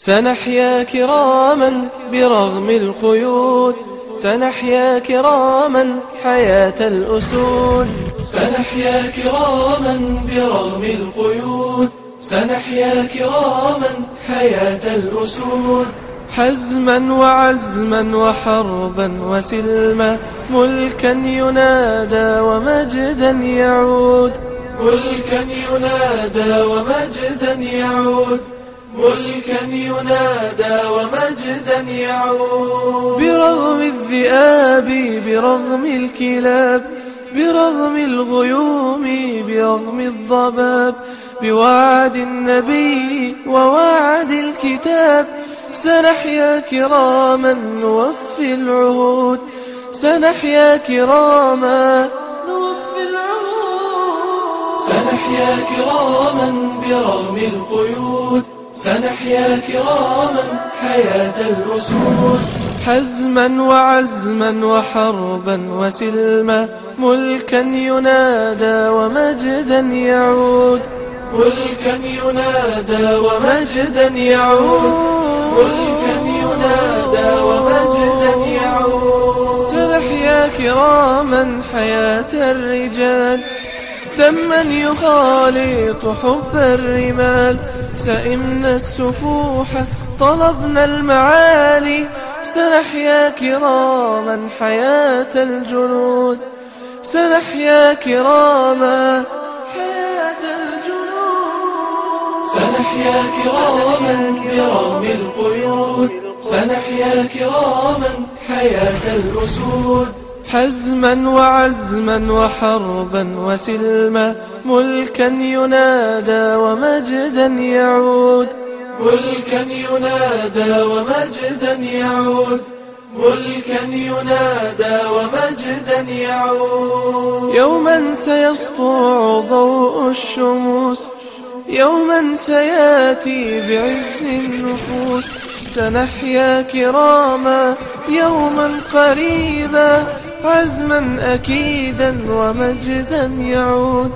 سنحيا كراما برغم القيود سنحيا كراما حياة الأسود. سنحيا كراما برغم القيود سنحيا كراما حياة الأسود. حزما وعزما وحربا وسلما ملكا ينادى ومجدا يعود. ملكا ينادى ومجدا يعود. ملكا ينادى ومجدا يعود. برغم الذئاب برغم الكلاب برغم الغيوم برغم الضباب. بوعد النبي ووعد الكتاب سنحيا كراما نوفي العهود. سنحيا كراما نوفي العهود. سنحيا كراما برغم القيود. سنحيا كراما حياة الأسود. حزما وعزما وحربا وسلما ملكا ينادى ومجدا يعود. ملكا ينادى ومجدا يعود. ملكا ينادى ومجدا يعود. سنحيا كراما حياة الرجال. دما يخالط حب الرمال. سئمنا السفوح طلبنا المعالي. سنحيا كراما حياة الجنود. سنحيا كراما حياة الجنود. سنحيا كراما برغم القيود. سنحيا كراما حياة الأسود. حزما وعزما وحربا وسلما ملكا ينادى ومجدا يعود. ملكا ينادى ومجدا يعود. ملكا ينادى ومجدا يعود. يوما سيسطع ضوء الشموس. يوما سياتي بعز النفوس. سنحيا كراما يوما قريبا. عزما أكيدا ومجدا يعود.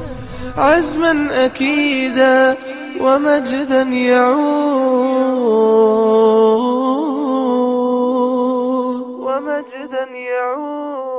عزما أكيدا ومجدا يعود. ومجدا يعود.